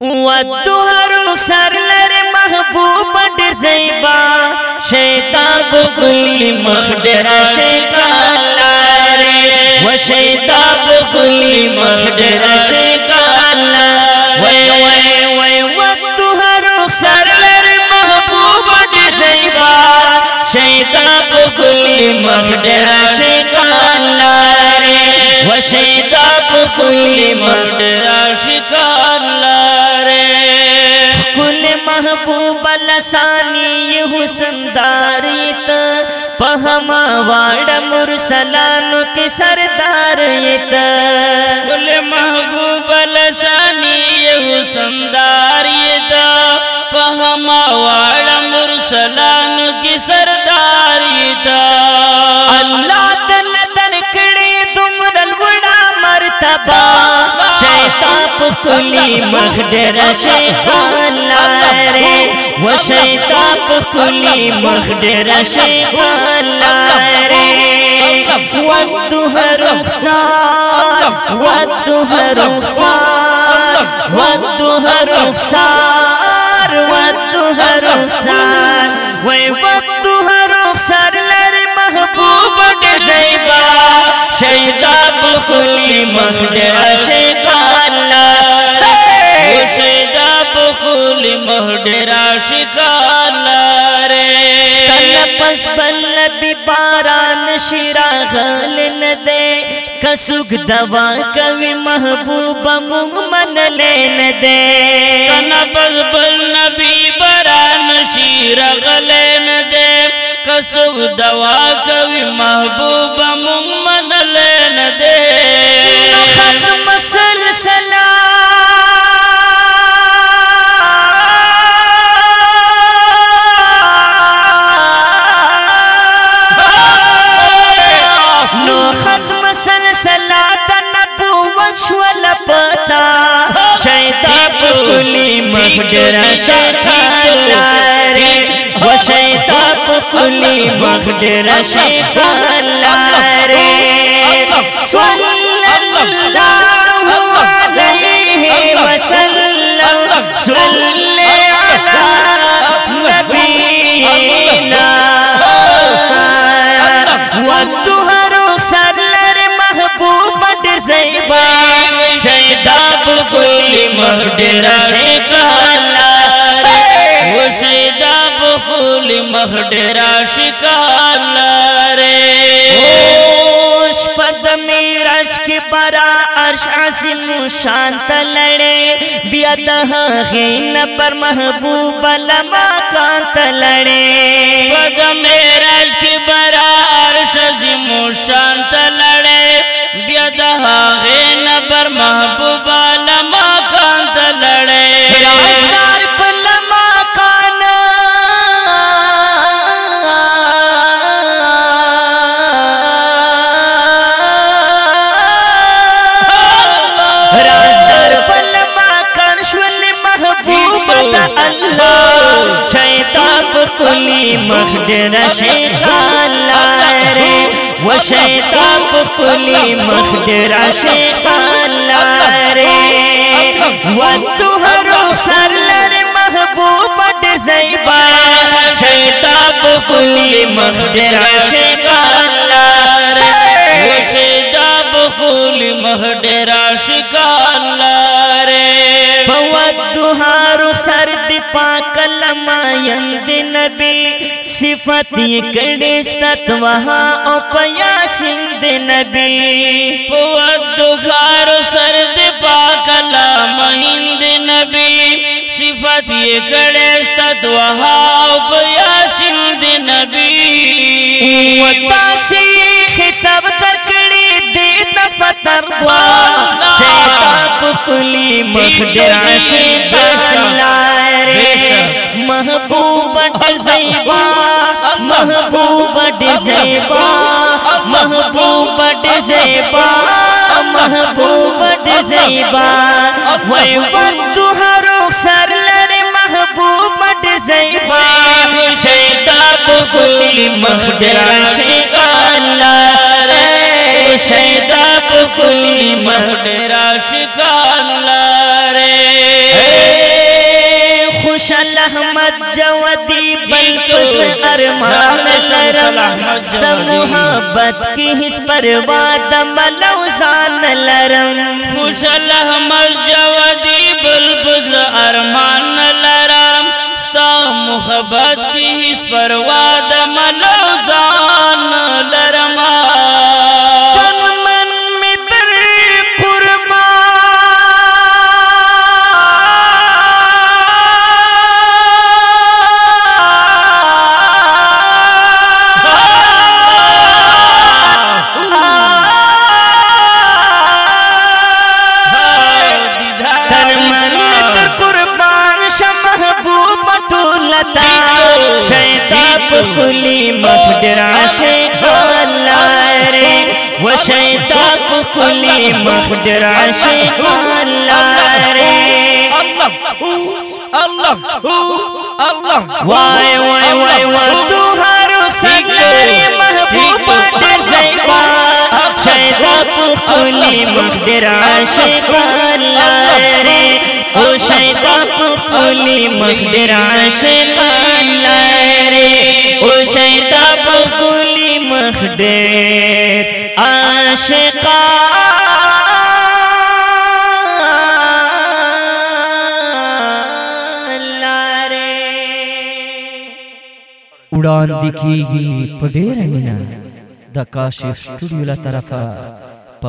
ودوهر سر لر محبوب ډیر زیبا، شیطان بخلی مخ ډیر شیطان لاره و شیطان بخلی مخ ډیر شیطان لاره وای وای وای ودوهر سر لر محبوب ډیر زیبا، شیطان بخلی مخ ډیر شیطان لاره و شیطان بخلی مخ ډیر شیطان لاره کل محبوب لسانی حسن داریت پہما واڑ مرسلانو کی سرداریت کل محبوب لسانی حسن داریت پہما واڑ مرسلانو کی سرداریت اللہ دل درکڑی دمرل وڑا مرتبہ شیطان پکلی مخدر شیطان لارے و شیطان پکلی مخدر شیطان لارے۔ ودوہ رخصار ودوہ رخصار ودوہ رخصار ودوہ رخصار وی ودوہ رخصار لر محبوب ڈزیبا شیطان بخلی مخدر شیطان بخول مہڈرا شکالارے تل پس بل نبی باران شیرا غل ندے کسوگ دوا کوي محبوب مونږ لین دے۔ تنبز بل نبی بران شیر غلین دے۔ کسو دوا کوي محبوب ممن لین دے۔ نو شول پتا شیطان پکلی مخدر شیطان لارے و شیطان پکلی مخدر شیطان لارے صلی اللہ علیہ وسلم صلی بکلی مخدر شیطان وہ شیدہ بخول مخڈرا شکالارے اوش پد میرج کی برا عرش عظیم شانت لڑے بیا دہا غین پر محبوب لما کانت لڑے پد میراج کی برا عرش عظیم شانت لڑے بیدہا غین بر محبوبہ لما محبوب دا اللہ شیطان پکلی مخدر شیطان لارے و شیطان پکلی مخدر شیطان لارے ودوهر سر لر محبوب ډیر زیبا شیطان پکلی مخدر شیطان پاک یند نبی صفت یہ کڑی ستت وہا او پیاسین دی نبی۔ دخار سرد پاکلا مہند نبی۔ صفت یہ کڑے ستت وہاو بیا سند نبی۔ وتاسی خطاب درکڑی دی دفتر دوا شیطان پکلی مخدر شیطان لارے محبوب زیبا محبوب زیبا محبوب زیبا محبوب زیبا۔ وی ودو ہرو سر لر محبوب زیبا۔ شیطان پکلی مخدر شیطان لارے شیطان پکلی مخدر شکال رے خوشال احمد جوتی بلکس ارمان لرم ستا محبت کی حس پرواد ملو زان لرم خوش الاحمد جوتی بلکس ارمان لرم ستا محبت کی حس پرواد ملو کلی مخدر عاشق رے و شیطان کلی مخدر عاشق الله رے اللہ اللہ وای وای وای وای تو هر سګری محبوب ډېر زیبا شیطان کلی مخدر عاشق الله رے او شیطان کلی مخدر عاشق عاشقان لاره وړاندې کیږي په ډېر مینا د کاشف سټوډیو له طرفه په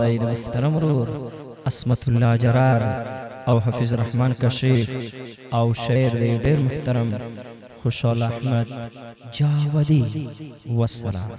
د محترم ورور اسمت الله جرار او حفیظ رحمان کشیف او شعر دی ډېر محترم خوشحال احمد جاودی والسلام